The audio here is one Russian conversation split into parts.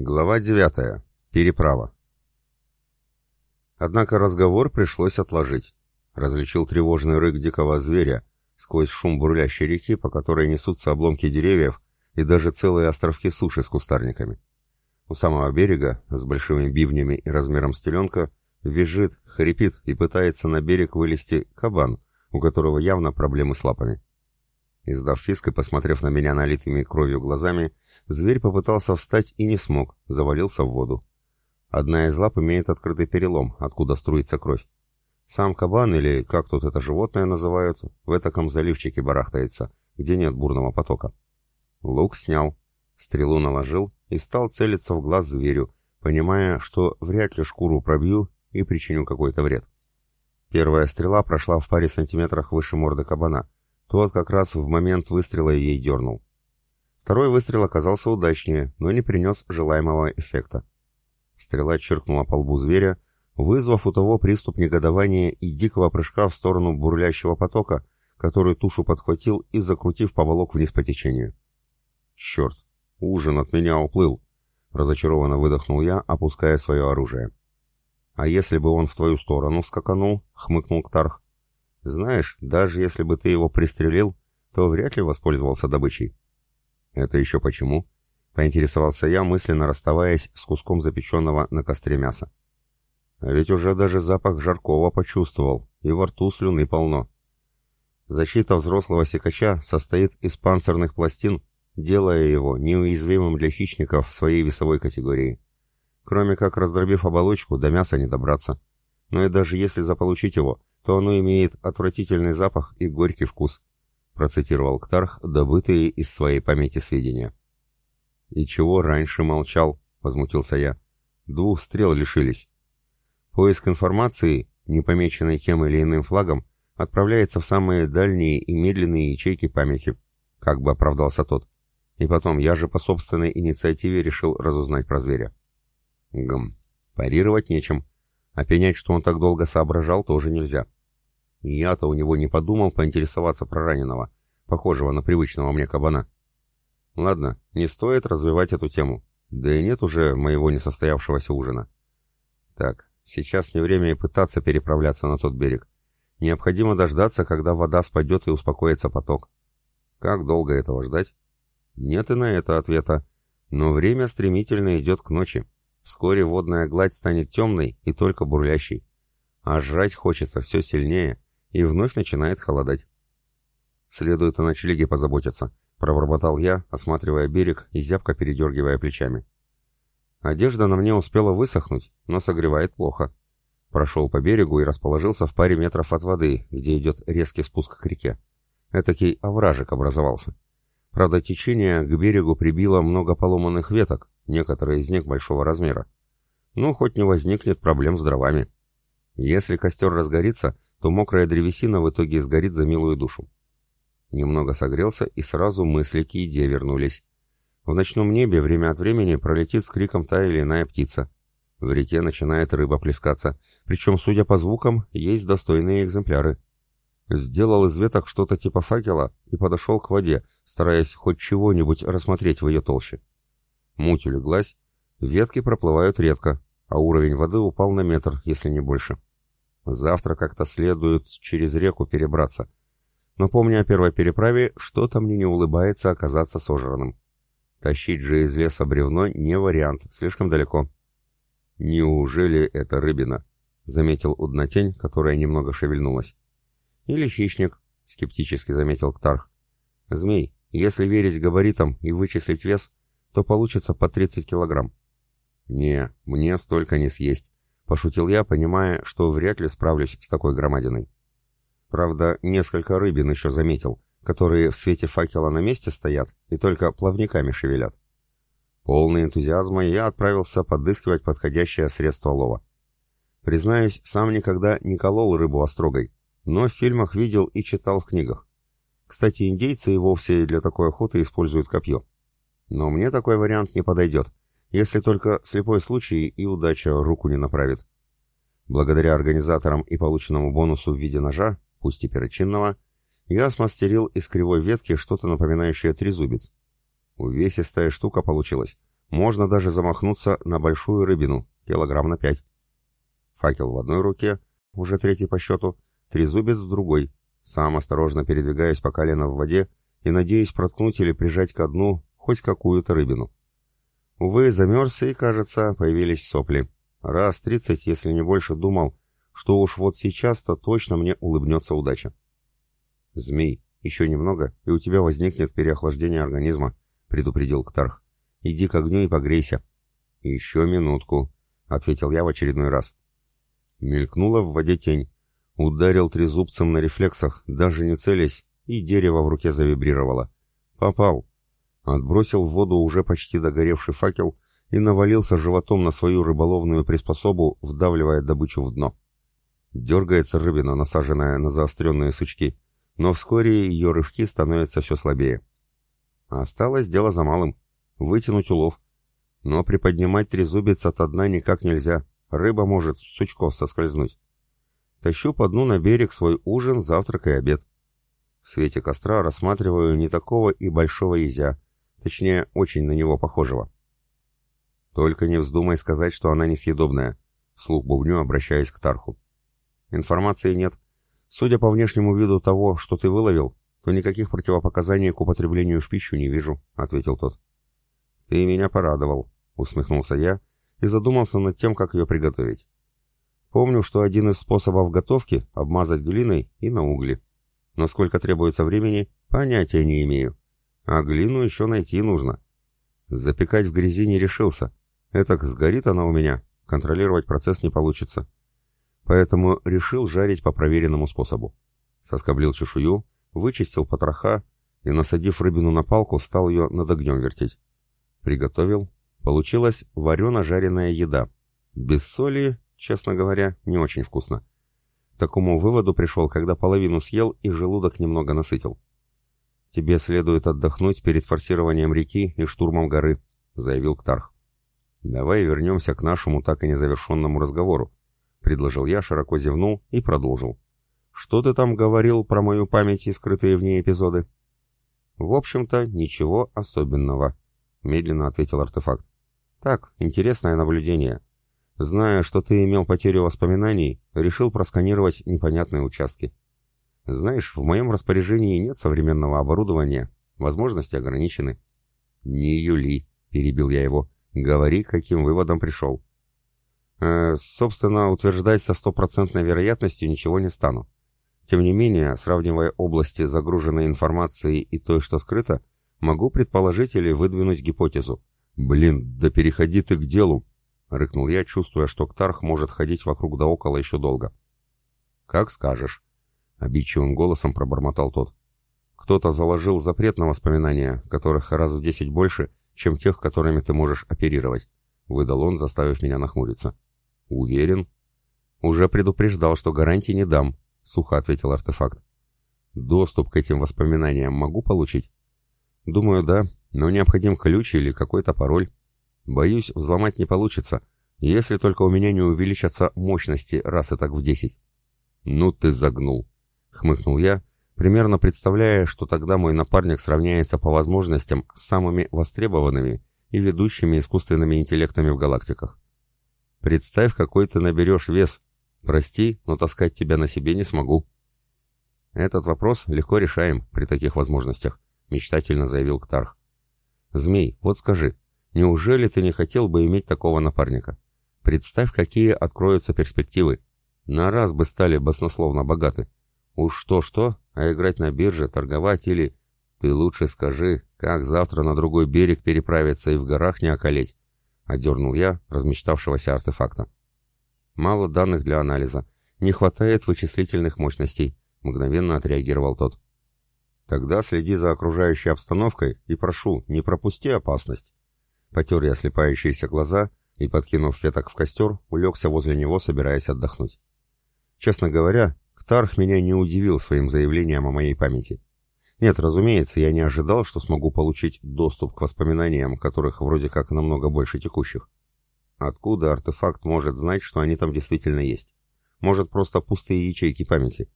Глава 9. Переправа. Однако разговор пришлось отложить. Различил тревожный рык дикого зверя сквозь шум бурлящей реки, по которой несутся обломки деревьев и даже целые островки суши с кустарниками. У самого берега, с большими бивнями и размером стеленка, визжит, хрипит и пытается на берег вылезти кабан, у которого явно проблемы с лапами. Издав фиск и посмотрев на меня налитыми кровью глазами, зверь попытался встать и не смог, завалился в воду. Одна из лап имеет открытый перелом, откуда струится кровь. Сам кабан, или как тут это животное называют, в этаком заливчике барахтается, где нет бурного потока. Лук снял, стрелу наложил и стал целиться в глаз зверю, понимая, что вряд ли шкуру пробью и причиню какой-то вред. Первая стрела прошла в паре сантиметрах выше морды кабана — тот как раз в момент выстрела ей дернул. Второй выстрел оказался удачнее, но не принес желаемого эффекта. Стрела чиркнула по лбу зверя, вызвав у того приступ негодования и дикого прыжка в сторону бурлящего потока, который тушу подхватил и, закрутив, поволок вниз по течению. «Черт! Ужин от меня уплыл!» — разочарованно выдохнул я, опуская свое оружие. «А если бы он в твою сторону скаканул?» — хмыкнул Ктарх. Знаешь, даже если бы ты его пристрелил, то вряд ли воспользовался добычей. Это еще почему? Поинтересовался я, мысленно расставаясь с куском запеченного на костре мяса. А ведь уже даже запах жаркого почувствовал, и во рту слюны полно. Защита взрослого секача состоит из панцирных пластин, делая его неуязвимым для хищников своей весовой категории. Кроме как раздробив оболочку, до мяса не добраться. Но и даже если заполучить его, то оно имеет отвратительный запах и горький вкус», процитировал Ктарх добытые из своей памяти сведения. «И чего раньше молчал?» — возмутился я. «Двух стрел лишились. Поиск информации, не помеченной тем или иным флагом, отправляется в самые дальние и медленные ячейки памяти», — как бы оправдался тот. «И потом, я же по собственной инициативе решил разузнать про зверя». «Гм, парировать нечем, а пенять, что он так долго соображал, тоже нельзя». Я-то у него не подумал поинтересоваться про раненого, похожего на привычного мне кабана. Ладно, не стоит развивать эту тему. Да и нет уже моего несостоявшегося ужина. Так, сейчас не время и пытаться переправляться на тот берег. Необходимо дождаться, когда вода спадет и успокоится поток. Как долго этого ждать? Нет и на это ответа. Но время стремительно идет к ночи. Вскоре водная гладь станет темной и только бурлящей. А жрать хочется все сильнее, и вновь начинает холодать. «Следует о ночлеге позаботиться», — пробормотал я, осматривая берег и зябко передергивая плечами. Одежда на мне успела высохнуть, но согревает плохо. Прошел по берегу и расположился в паре метров от воды, где идет резкий спуск к реке. Этакий овражек образовался. Правда, течение к берегу прибило много поломанных веток, некоторые из них большого размера. Ну, хоть не возникнет проблем с дровами. Если костер разгорится, то мокрая древесина в итоге сгорит за милую душу. Немного согрелся, и сразу мысли к еде вернулись. В ночном небе время от времени пролетит с криком та или иная птица. В реке начинает рыба плескаться, причем, судя по звукам, есть достойные экземпляры. Сделал из веток что-то типа факела и подошел к воде, стараясь хоть чего-нибудь рассмотреть в ее толще. Муть улеглась, ветки проплывают редко, а уровень воды упал на метр, если не больше. Завтра как-то следует через реку перебраться. Но помня о первой переправе, что-то мне не улыбается оказаться сожранным. Тащить же из леса бревно не вариант, слишком далеко. «Неужели это рыбина?» — заметил Уднотень, которая немного шевельнулась. «Или хищник», — скептически заметил Ктарх. «Змей, если верить габаритам и вычислить вес, то получится по 30 килограмм». «Не, мне столько не съесть. Пошутил я, понимая, что вряд ли справлюсь с такой громадиной. Правда, несколько рыбин еще заметил, которые в свете факела на месте стоят и только плавниками шевелят. Полный энтузиазма я отправился подыскивать подходящее средство лова. Признаюсь, сам никогда не колол рыбу острогой, но в фильмах видел и читал в книгах. Кстати, индейцы и вовсе для такой охоты используют копье. Но мне такой вариант не подойдет, если только слепой случай и удача руку не направит. Благодаря организаторам и полученному бонусу в виде ножа, пусть и перочинного, я смастерил из кривой ветки что-то напоминающее трезубец. Увесистая штука получилась, Можно даже замахнуться на большую рыбину, килограмм на пять. Факел в одной руке, уже третий по счету, трезубец в другой. Сам осторожно передвигаюсь по колено в воде и надеюсь проткнуть или прижать ко дну хоть какую-то рыбину. Увы, замерз и, кажется, появились сопли. Раз тридцать, если не больше, думал, что уж вот сейчас-то точно мне улыбнется удача. «Змей, еще немного, и у тебя возникнет переохлаждение организма», — предупредил Ктарх. «Иди к огню и погрейся». «Еще минутку», — ответил я в очередной раз. Мелькнула в воде тень. Ударил трезубцем на рефлексах, даже не целясь, и дерево в руке завибрировало. Попал. Отбросил в воду уже почти догоревший факел и навалился животом на свою рыболовную приспособу, вдавливая добычу в дно. Дергается рыбина, насаженная на заостренные сучки, но вскоре ее рывки становятся все слабее. Осталось дело за малым — вытянуть улов. Но приподнимать трезубец от дна никак нельзя, рыба может с сучков соскользнуть. Тащу по дну на берег свой ужин, завтрак и обед. В свете костра рассматриваю не такого и большого изя, точнее, очень на него похожего. Только не вздумай сказать, что она несъедобная, вслух бубню, обращаясь к Тарху. Информации нет. Судя по внешнему виду того, что ты выловил, то никаких противопоказаний к употреблению в пищу не вижу, ответил тот. Ты меня порадовал, усмехнулся я и задумался над тем, как ее приготовить. Помню, что один из способов готовки — обмазать глиной и на угли. Но сколько требуется времени, понятия не имею. А глину еще найти нужно. Запекать в грязи не решился. Этак сгорит она у меня, контролировать процесс не получится поэтому решил жарить по проверенному способу. Соскоблил чешую, вычистил потроха и, насадив рыбину на палку, стал ее над огнем вертеть. Приготовил. Получилась варено-жареная еда. Без соли, честно говоря, не очень вкусно. К такому выводу пришел, когда половину съел и желудок немного насытил. «Тебе следует отдохнуть перед форсированием реки и штурмом горы», — заявил Ктарх. «Давай вернемся к нашему так и незавершенному разговору. — предложил я, широко зевнул и продолжил. «Что ты там говорил про мою память и скрытые в ней эпизоды?» «В общем-то, ничего особенного», — медленно ответил артефакт. «Так, интересное наблюдение. Зная, что ты имел потерю воспоминаний, решил просканировать непонятные участки. Знаешь, в моем распоряжении нет современного оборудования, возможности ограничены». «Не юли», — перебил я его. «Говори, каким выводом пришел». Э, собственно, утверждать со стопроцентной вероятностью ничего не стану. Тем не менее, сравнивая области загруженной информации и той, что скрыто, могу предположить или выдвинуть гипотезу. «Блин, да переходи ты к делу!» — рыкнул я, чувствуя, что Ктарх может ходить вокруг да около еще долго. «Как скажешь», — обидчивым голосом пробормотал тот. «Кто-то заложил запрет на воспоминания, которых раз в десять больше, чем тех, которыми ты можешь оперировать», — выдал он, заставив меня нахмуриться. «Уверен?» «Уже предупреждал, что гарантии не дам», — сухо ответил артефакт. «Доступ к этим воспоминаниям могу получить?» «Думаю, да, но необходим ключ или какой-то пароль. Боюсь, взломать не получится, если только у меня не увеличатся мощности раз и так в десять». «Ну ты загнул», — хмыкнул я, примерно представляя, что тогда мой напарник сравняется по возможностям с самыми востребованными и ведущими искусственными интеллектами в галактиках. Представь, какой ты наберешь вес. Прости, но таскать тебя на себе не смогу. Этот вопрос легко решаем при таких возможностях, мечтательно заявил Ктарх. Змей, вот скажи, неужели ты не хотел бы иметь такого напарника? Представь, какие откроются перспективы. На раз бы стали баснословно богаты. Уж что-что, а играть на бирже, торговать или... Ты лучше скажи, как завтра на другой берег переправиться и в горах не околеть, Одернул я размечтавшегося артефакта. Мало данных для анализа. Не хватает вычислительных мощностей, мгновенно отреагировал тот. Тогда следи за окружающей обстановкой и прошу, не пропусти опасность. Потер я слепающиеся глаза и, подкинув веток в костер, улегся возле него, собираясь отдохнуть. Честно говоря, Ктарх меня не удивил своим заявлением о моей памяти. Нет, разумеется, я не ожидал, что смогу получить доступ к воспоминаниям, которых вроде как намного больше текущих. Откуда артефакт может знать, что они там действительно есть? Может, просто пустые ячейки памяти?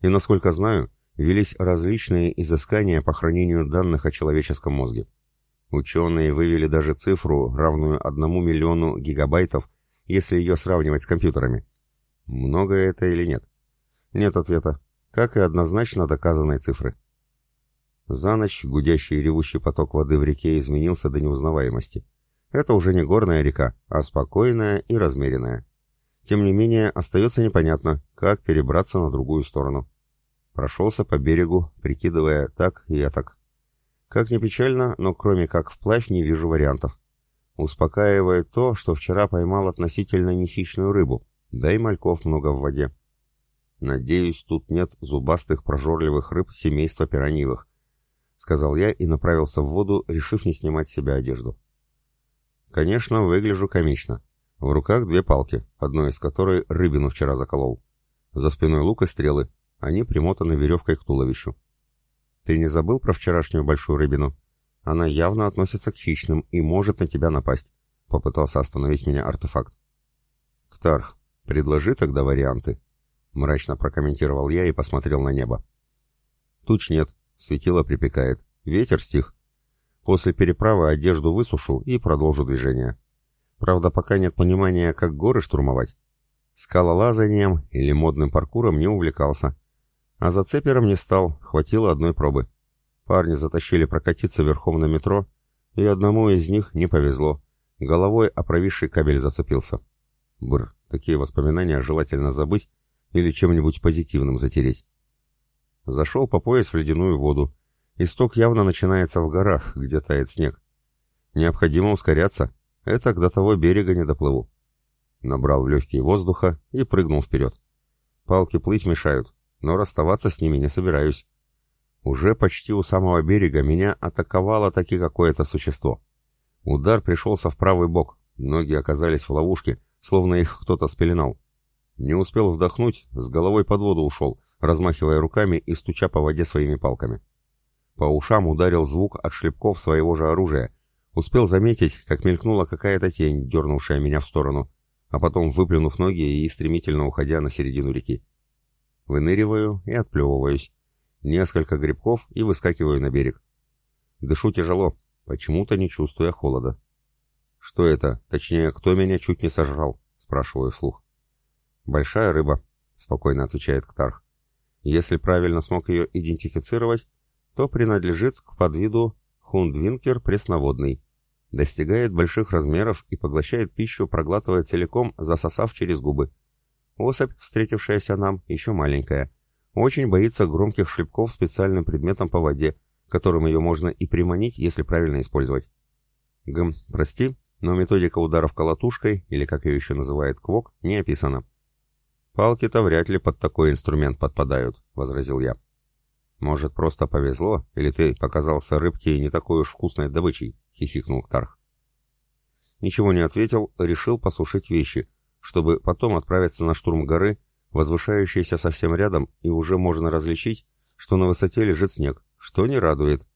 И, насколько знаю, велись различные изыскания по хранению данных о человеческом мозге. Ученые вывели даже цифру, равную одному миллиону гигабайтов, если ее сравнивать с компьютерами. Много это или нет? Нет ответа, как и однозначно доказанной цифры. За ночь гудящий и ревущий поток воды в реке изменился до неузнаваемости. Это уже не горная река, а спокойная и размеренная. Тем не менее, остается непонятно, как перебраться на другую сторону. Прошелся по берегу, прикидывая так и так. Как ни печально, но кроме как вплавь не вижу вариантов. Успокаивает то, что вчера поймал относительно нехищную рыбу, да и мальков много в воде. Надеюсь, тут нет зубастых прожорливых рыб семейства пираньевых, сказал я и направился в воду, решив не снимать с себя одежду. Конечно, выгляжу комично. В руках две палки, одной из которой рыбину вчера заколол. За спиной лук и стрелы, они примотаны веревкой к туловищу. Ты не забыл про вчерашнюю большую рыбину? Она явно относится к хищным и может на тебя напасть. Попытался остановить меня артефакт. Ктарх, предложи тогда варианты. Мрачно прокомментировал я и посмотрел на небо. Туч нет, светило припекает. Ветер стих. После переправы одежду высушу и продолжу движение. Правда, пока нет понимания, как горы штурмовать. Скалолазанием или модным паркуром не увлекался. А за цепером не стал, хватило одной пробы. Парни затащили прокатиться верхом на метро, и одному из них не повезло. Головой о провисший кабель зацепился. Бр, такие воспоминания желательно забыть или чем-нибудь позитивным затереть. Зашел по пояс в ледяную воду. Исток явно начинается в горах, где тает снег. Необходимо ускоряться. Это до того берега не доплыву. Набрал в легкие воздуха и прыгнул вперед. Палки плыть мешают, но расставаться с ними не собираюсь. Уже почти у самого берега меня атаковало таки какое-то существо. Удар пришелся в правый бок, ноги оказались в ловушке, словно их кто-то спеленал. Не успел вдохнуть, с головой под воду ушел, размахивая руками и стуча по воде своими палками. По ушам ударил звук от шлепков своего же оружия. Успел заметить, как мелькнула какая-то тень, дернувшая меня в сторону, а потом выплюнув ноги и стремительно уходя на середину реки. Выныриваю и отплевываюсь. Несколько грибков и выскакиваю на берег. Дышу тяжело, почему-то не чувствуя холода. «Что это? Точнее, кто меня чуть не сожрал?» — спрашиваю вслух. «Большая рыба», — спокойно отвечает Ктарх. «Если правильно смог ее идентифицировать, то принадлежит к подвиду хундвинкер пресноводный. Достигает больших размеров и поглощает пищу, проглатывая целиком, засосав через губы. Особь, встретившаяся нам, еще маленькая. Очень боится громких шлепков специальным предметом по воде, которым ее можно и приманить, если правильно использовать. Гм, прости, но методика ударов колотушкой, или как ее еще называют квок, не описана. «Палки-то вряд ли под такой инструмент подпадают», — возразил я. «Может, просто повезло, или ты показался рыбке не такой уж вкусной добычей?» — хихикнул Ктарх. Ничего не ответил, решил посушить вещи, чтобы потом отправиться на штурм горы, возвышающейся совсем рядом, и уже можно различить, что на высоте лежит снег, что не радует.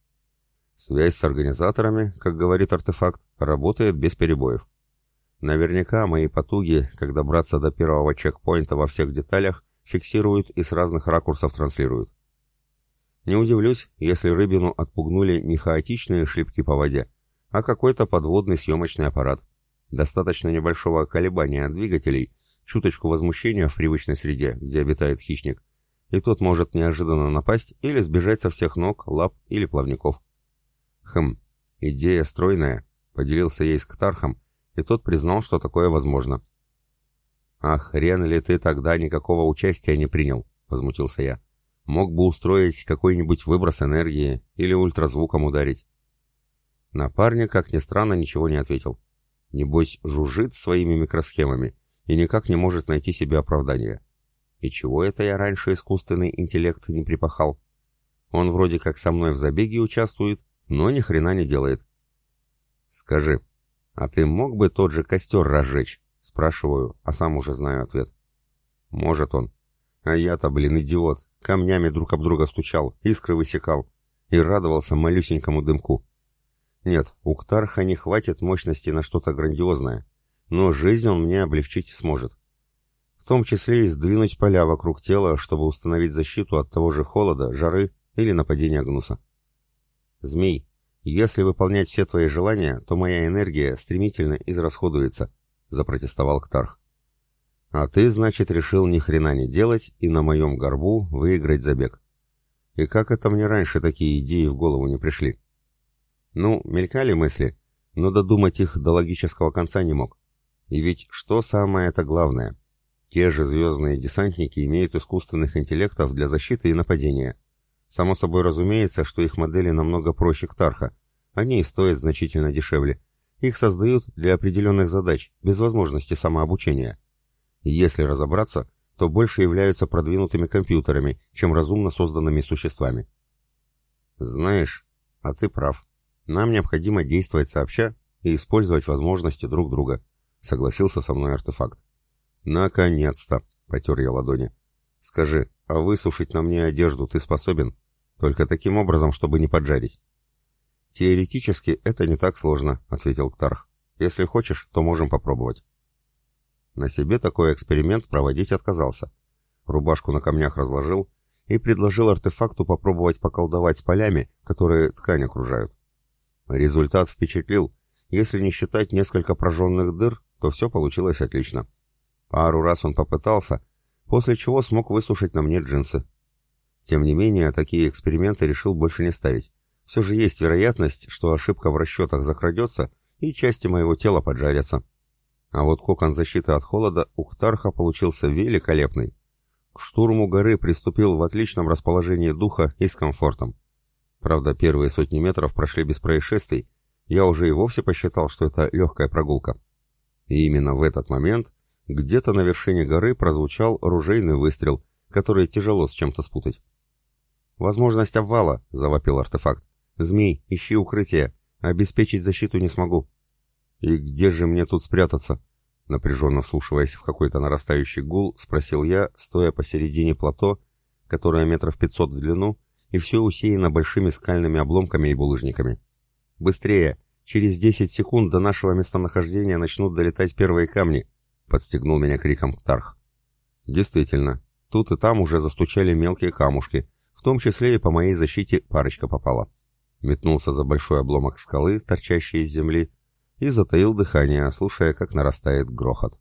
Связь с организаторами, как говорит артефакт, работает без перебоев. Наверняка мои потуги, как добраться до первого чекпоинта во всех деталях, фиксируют и с разных ракурсов транслируют. Не удивлюсь, если рыбину отпугнули не хаотичные шлепки по воде, а какой-то подводный съемочный аппарат. Достаточно небольшого колебания двигателей, чуточку возмущения в привычной среде, где обитает хищник, и тот может неожиданно напасть или сбежать со всех ног, лап или плавников. Хм, идея стройная, поделился ей с Ктархом, и тот признал, что такое возможно. «Ах, хрен ли ты тогда никакого участия не принял?» — возмутился я. «Мог бы устроить какой-нибудь выброс энергии или ультразвуком ударить». Напарник, как ни странно, ничего не ответил. Небось, жужжит своими микросхемами и никак не может найти себе оправдания. И чего это я раньше искусственный интеллект не припахал? Он вроде как со мной в забеге участвует, но ни хрена не делает. Скажи, а ты мог бы тот же костер разжечь? Спрашиваю, а сам уже знаю ответ. Может он. А я-то, блин, идиот. Камнями друг об друга стучал, искры высекал и радовался малюсенькому дымку. Нет, у Ктарха не хватит мощности на что-то грандиозное, но жизнь он мне облегчить сможет. В том числе и сдвинуть поля вокруг тела, чтобы установить защиту от того же холода, жары или нападения гнуса. «Змей, Если выполнять все твои желания, то моя энергия стремительно израсходуется, запротестовал Ктарх. А ты, значит, решил ни хрена не делать и на моем горбу выиграть забег. И как это мне раньше такие идеи в голову не пришли? Ну, мелькали мысли, но додумать их до логического конца не мог. И ведь что самое это главное? Те же звездные десантники имеют искусственных интеллектов для защиты и нападения. Само собой разумеется, что их модели намного проще Ктарха. Они и стоят значительно дешевле. Их создают для определенных задач, без возможности самообучения. И если разобраться, то больше являются продвинутыми компьютерами, чем разумно созданными существами. Знаешь, а ты прав. Нам необходимо действовать сообща и использовать возможности друг друга, согласился со мной артефакт. Наконец-то, потер я ладони. Скажи, а высушить на мне одежду ты способен? Только таким образом, чтобы не поджарить. Теоретически это не так сложно, ответил Ктарх. Если хочешь, то можем попробовать. На себе такой эксперимент проводить отказался. Рубашку на камнях разложил и предложил артефакту попробовать поколдовать с полями, которые ткань окружают. Результат впечатлил. Если не считать несколько прожженных дыр, то все получилось отлично. Пару раз он попытался, после чего смог высушить на мне джинсы. Тем не менее, такие эксперименты решил больше не ставить. Все же есть вероятность, что ошибка в расчетах закрадется, и части моего тела поджарятся. А вот кокон защиты от холода у Ктарха получился великолепный. К штурму горы приступил в отличном расположении духа и с комфортом. Правда, первые сотни метров прошли без происшествий, я уже и вовсе посчитал, что это легкая прогулка. И именно в этот момент где-то на вершине горы прозвучал ружейный выстрел, который тяжело с чем-то спутать. «Возможность обвала!» — завопил артефакт. «Змей, ищи укрытие. Обеспечить защиту не смогу». «И где же мне тут спрятаться?» Напряженно слушаясь в какой-то нарастающий гул, спросил я, стоя посередине плато, которое метров пятьсот в длину, и все усеяно большими скальными обломками и булыжниками. «Быстрее! Через десять секунд до нашего местонахождения начнут долетать первые камни!» — подстегнул меня криком Ктарх. Действительно, тут и там уже застучали мелкие камушки, в том числе и по моей защите парочка попала. Метнулся за большой обломок скалы, торчащий из земли, и затаил дыхание, слушая, как нарастает грохот.